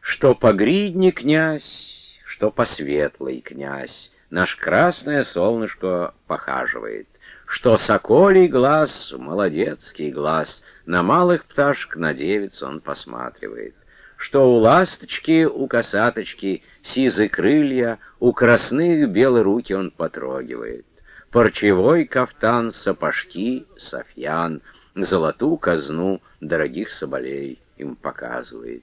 Что погридний князь, что посветлый князь, Наш красное солнышко похаживает, Что соколий глаз, молодецкий глаз, На малых пташек, на девиц он посматривает, Что у ласточки, у косаточки Сизы крылья, у красных белые руки он потрогивает. Парчевой кафтан, сапожки, софьян, Золотую казну дорогих соболей им показывает.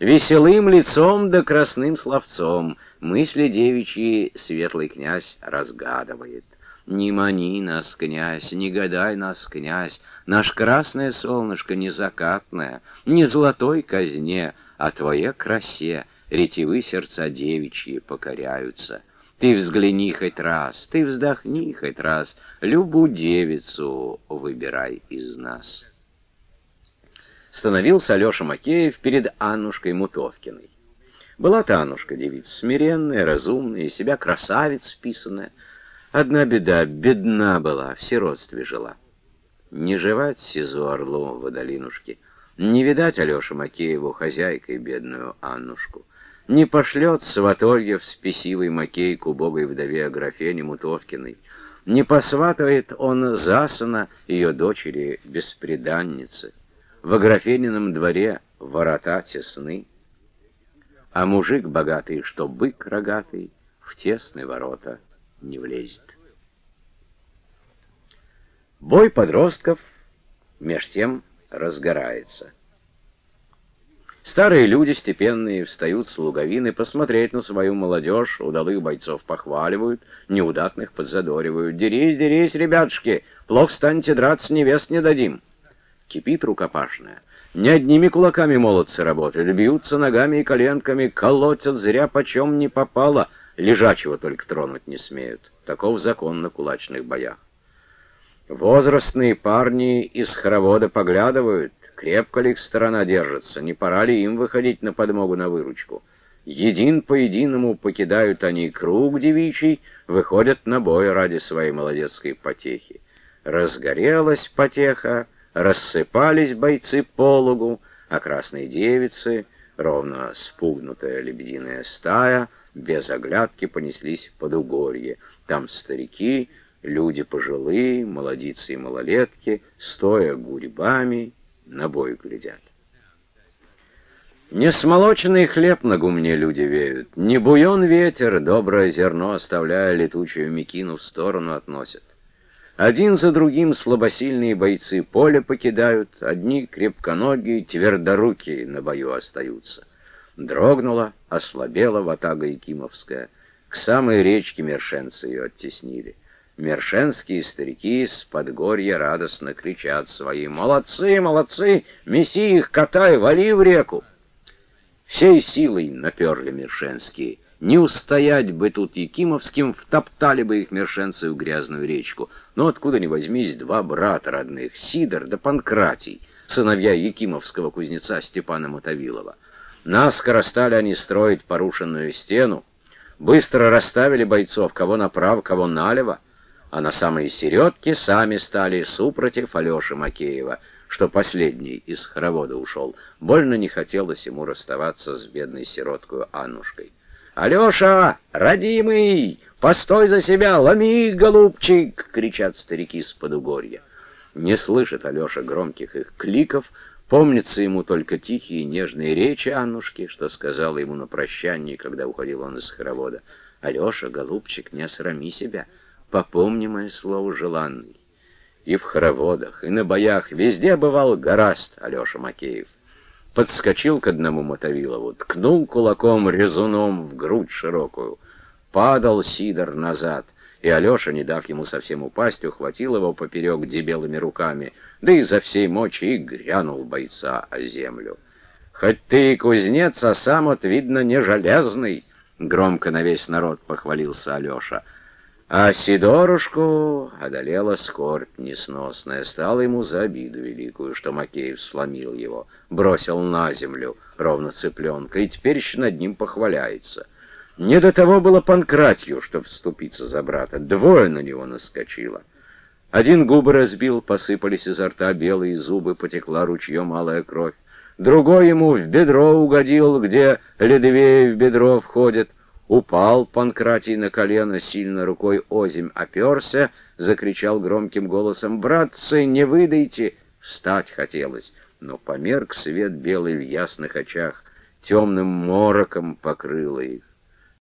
Веселым лицом да красным словцом мысли девичьи светлый князь разгадывает. Не мани нас, князь, не гадай нас, князь, Наш красное солнышко не закатное, Не золотой казне, а твоей красе Ретивы сердца девичьи покоряются. Ты взгляни хоть раз, ты вздохни хоть раз, Любую девицу выбирай из нас становился Алеша Макеев перед Аннушкой Мутовкиной. Была-то Аннушка девица смиренная, разумная, себя красавица вписанная. Одна беда, бедна была, в сиротстве жила. Не жевать Сизу Орлу в Водолинушке, не видать Алёше Макееву хозяйкой бедную Аннушку. Не пошлет сватолье в спесивый Макей к убогой вдове Аграфене Мутовкиной. Не посватывает он засана ее дочери беспреданницы в Аграфенином дворе ворота тесны, а мужик богатый, что бык рогатый, в тесные ворота не влезет. Бой подростков меж тем разгорается. Старые люди степенные встают с луговины посмотреть на свою молодежь, удалых бойцов похваливают, неудатных подзадоривают. «Дерись, дерись, ребятушки, плохо станете драться, невест не дадим» кипит рукопашная. Не одними кулаками молодцы работают, бьются ногами и коленками, колотят зря почем не попало, лежачего только тронуть не смеют. Таков закон на кулачных боях. Возрастные парни из хоровода поглядывают, крепко ли их сторона держится, не пора ли им выходить на подмогу на выручку. Един по единому покидают они круг девичий, выходят на бой ради своей молодецкой потехи. Разгорелась потеха, рассыпались бойцы по лугу, а красные девицы, ровно спугнутая лебединая стая, без оглядки понеслись под угорье. Там старики, люди пожилые, молодицы и малолетки, стоя гурьбами, на бой глядят. Не смолоченный хлеб на гумне люди веют, не буен ветер, доброе зерно, оставляя летучую мекину, в сторону относят. Один за другим слабосильные бойцы поле покидают, одни крепконогие, твердорукие на бою остаются. Дрогнула, ослабела ватага Якимовская. К самой речке мершенцы ее оттеснили. Мершенские старики с подгорья радостно кричат свои «Молодцы, молодцы! Меси их, катай, вали в реку!» Всей силой наперли мершенские — не устоять бы тут Якимовским, втоптали бы их мершенцы в грязную речку. Но откуда ни возьмись два брата родных, Сидор да Панкратий, сыновья Якимовского кузнеца Степана Мотовилова. Наскоро стали они строить порушенную стену, быстро расставили бойцов, кого направо, кого налево, а на самой середке сами стали супротив Алеши Макеева, что последний из хоровода ушел. Больно не хотелось ему расставаться с бедной сироткой Аннушкой. «Алеша, родимый, постой за себя, ломи, голубчик!» — кричат старики с подугорья. Не слышит Алеша громких их кликов, помнится ему только тихие нежные речи Аннушки, что сказала ему на прощании, когда уходил он из хоровода. «Алеша, голубчик, не осрами себя, попомни мое слово желанный». И в хороводах, и на боях везде бывал гораст Алеша Макеев подскочил к одному Мотовилову, ткнул кулаком резуном в грудь широкую. Падал Сидор назад, и Алеша, не дав ему совсем упасть, ухватил его поперек дебелыми руками, да и за всей мочи и грянул бойца о землю. «Хоть ты и кузнец, а сам, от, видно, не железный!» — громко на весь народ похвалился Алеша — а Сидорушку одолела скорбь несносная, стала ему за обиду великую, что Макеев сломил его, бросил на землю, ровно цыпленка, и теперь еще над ним похваляется. Не до того было Панкратью, чтоб вступиться за брата, двое на него наскочило. Один губы разбил, посыпались изо рта белые зубы, потекла ручьем малая кровь. другой ему в бедро угодил, где ледовее в бедро входит. Упал Панкратий на колено, сильно рукой озимь оперся, закричал громким голосом «Братцы, не выдайте!» Встать хотелось, но померк свет белый в ясных очах, темным мороком покрыло их.